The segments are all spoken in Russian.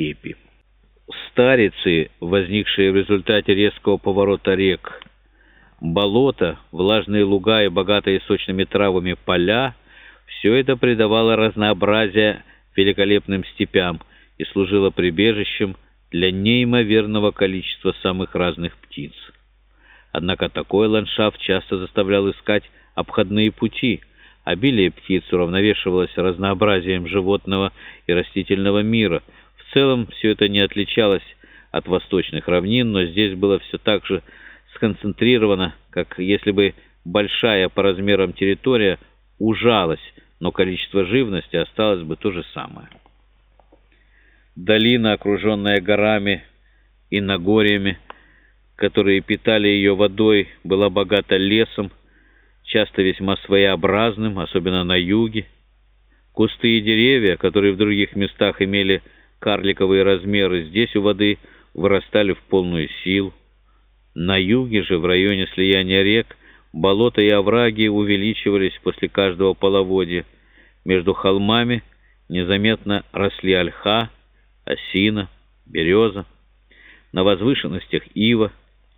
степи. Старицы, возникшие в результате резкого поворота рек, болота, влажные луга и богатые сочными травами поля — все это придавало разнообразие великолепным степям и служило прибежищем для неимоверного количества самых разных птиц. Однако такой ландшафт часто заставлял искать обходные пути. Обилие птиц уравновешивалось разнообразием животного и растительного мира. В целом все это не отличалось от восточных равнин, но здесь было все так же сконцентрировано, как если бы большая по размерам территория ужалась, но количество живности осталось бы то же самое. Долина, окруженная горами и нагорьями, которые питали ее водой, была богата лесом, часто весьма своеобразным, особенно на юге. Кусты и деревья, которые в других местах имели карликовые размеры, здесь у воды вырастали в полную силу. На юге же, в районе слияния рек, болота и овраги увеличивались после каждого половодья. Между холмами незаметно росли ольха, осина, береза, на возвышенностях ива,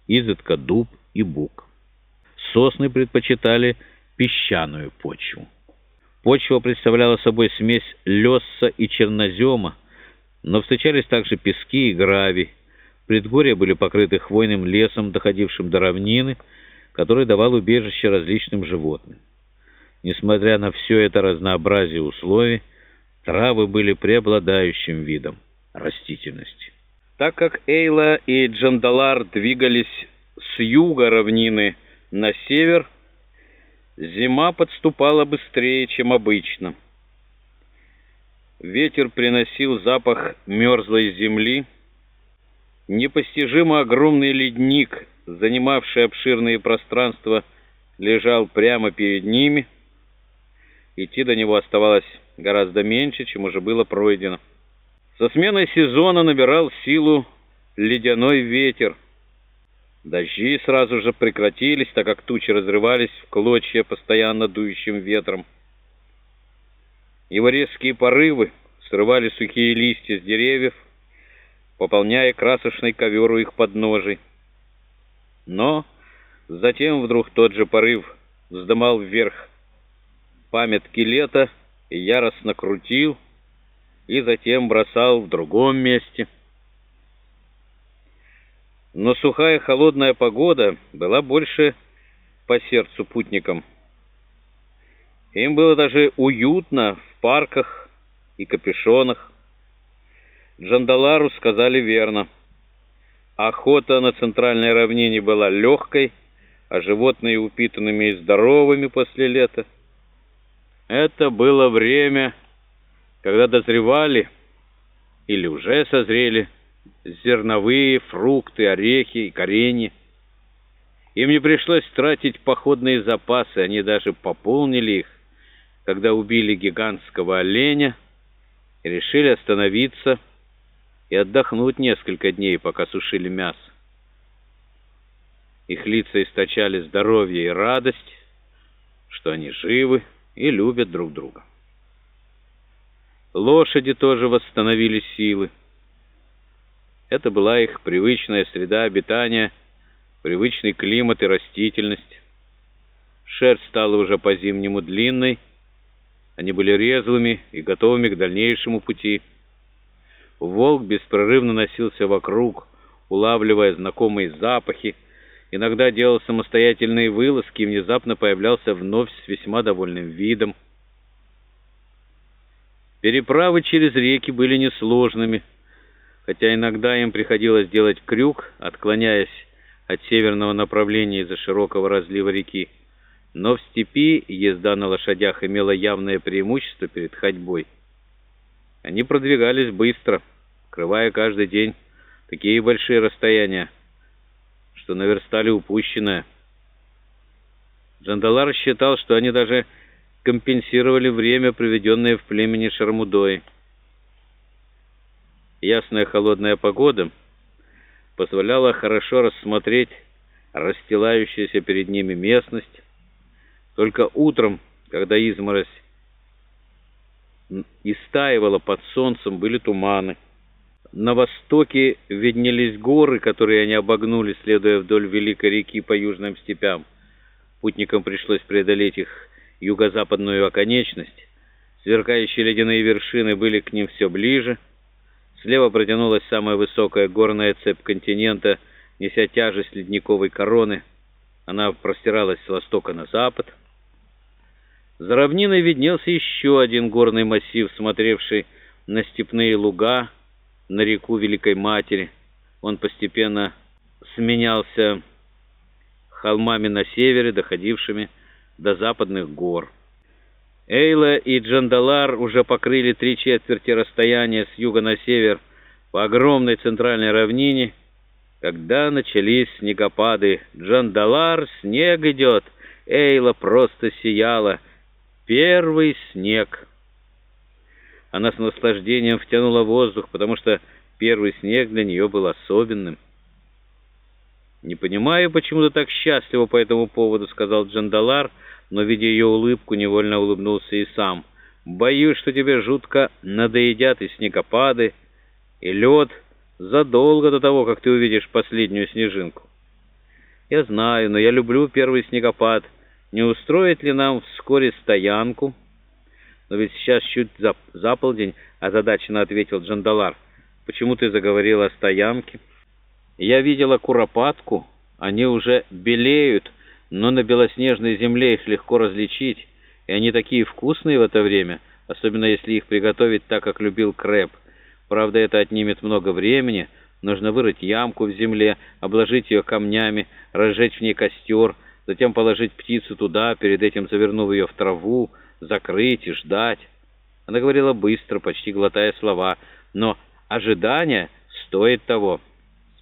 изредка дуб и бук. Сосны предпочитали песчаную почву. Почва представляла собой смесь леса и чернозема, но встречались также пески и гравий. Предгорья были покрыты хвойным лесом, доходившим до равнины, который давал убежище различным животным. Несмотря на все это разнообразие условий, травы были преобладающим видом растительности. Так как Эйла и Джандалар двигались с юга равнины на север, зима подступала быстрее, чем обычно. Ветер приносил запах мерзлой земли. Непостижимо огромный ледник, занимавший обширные пространства, лежал прямо перед ними. Идти до него оставалось гораздо меньше, чем уже было пройдено. Со сменой сезона набирал силу ледяной ветер. Дожди сразу же прекратились, так как тучи разрывались в клочья постоянно дующим ветром. Его резкие порывы срывали сухие листья с деревьев, пополняя красочный ковер у их подножий. Но затем вдруг тот же порыв вздымал вверх памятки лета и яростно крутил, и затем бросал в другом месте. Но сухая холодная погода была больше по сердцу путникам. Им было даже уютно в парках и капюшонах. Джандалару сказали верно. Охота на центральной равнине была легкой, а животные упитанными и здоровыми после лета. Это было время когда дозревали или уже созрели зерновые, фрукты, орехи и коренья. Им не пришлось тратить походные запасы, они даже пополнили их, когда убили гигантского оленя решили остановиться и отдохнуть несколько дней, пока сушили мясо. Их лица источали здоровье и радость, что они живы и любят друг друга. Лошади тоже восстановили силы. Это была их привычная среда обитания, привычный климат и растительность. Шерсть стала уже по-зимнему длинной, они были резвыми и готовыми к дальнейшему пути. Волк беспрерывно носился вокруг, улавливая знакомые запахи, иногда делал самостоятельные вылазки и внезапно появлялся вновь с весьма довольным видом. Переправы через реки были несложными, хотя иногда им приходилось делать крюк, отклоняясь от северного направления из-за широкого разлива реки. Но в степи езда на лошадях имела явное преимущество перед ходьбой. Они продвигались быстро, крывая каждый день такие большие расстояния, что наверстали упущенное. Джандалар считал, что они даже компенсировали время, проведенное в племени Шармудой. Ясная холодная погода позволяла хорошо рассмотреть расстилающуюся перед ними местность. Только утром, когда изморозь истаивала под солнцем, были туманы. На востоке виднелись горы, которые они обогнули, следуя вдоль Великой реки по южным степям. Путникам пришлось преодолеть их юго-западную оконечность. Сверкающие ледяные вершины были к ним все ближе. Слева протянулась самая высокая горная цепь континента, неся тяжесть ледниковой короны. Она простиралась с востока на запад. За равниной виднелся еще один горный массив, смотревший на степные луга, на реку Великой Матери. Он постепенно сменялся холмами на севере, доходившими до западных гор. Эйла и Джандалар уже покрыли три четверти расстояния с юга на север по огромной центральной равнине, когда начались снегопады. Джандалар, снег идет, Эйла просто сияла. Первый снег. Она с наслаждением втянула воздух, потому что первый снег для нее был особенным. «Не понимаю, почему ты так счастлива по этому поводу», — сказал Джандалар, но, видя ее улыбку, невольно улыбнулся и сам. «Боюсь, что тебе жутко надоедят и снегопады, и лед задолго до того, как ты увидишь последнюю снежинку». «Я знаю, но я люблю первый снегопад. Не устроит ли нам вскоре стоянку?» «Но ведь сейчас чуть за, за полдень», — озадаченно ответил Джандалар. «Почему ты заговорил о стоянке?» Я видела куропатку, они уже белеют, но на белоснежной земле их легко различить, и они такие вкусные в это время, особенно если их приготовить так, как любил Крэп. Правда, это отнимет много времени, нужно вырыть ямку в земле, обложить ее камнями, разжечь в ней костер, затем положить птицу туда, перед этим завернув ее в траву, закрыть и ждать. Она говорила быстро, почти глотая слова, но ожидание стоит того.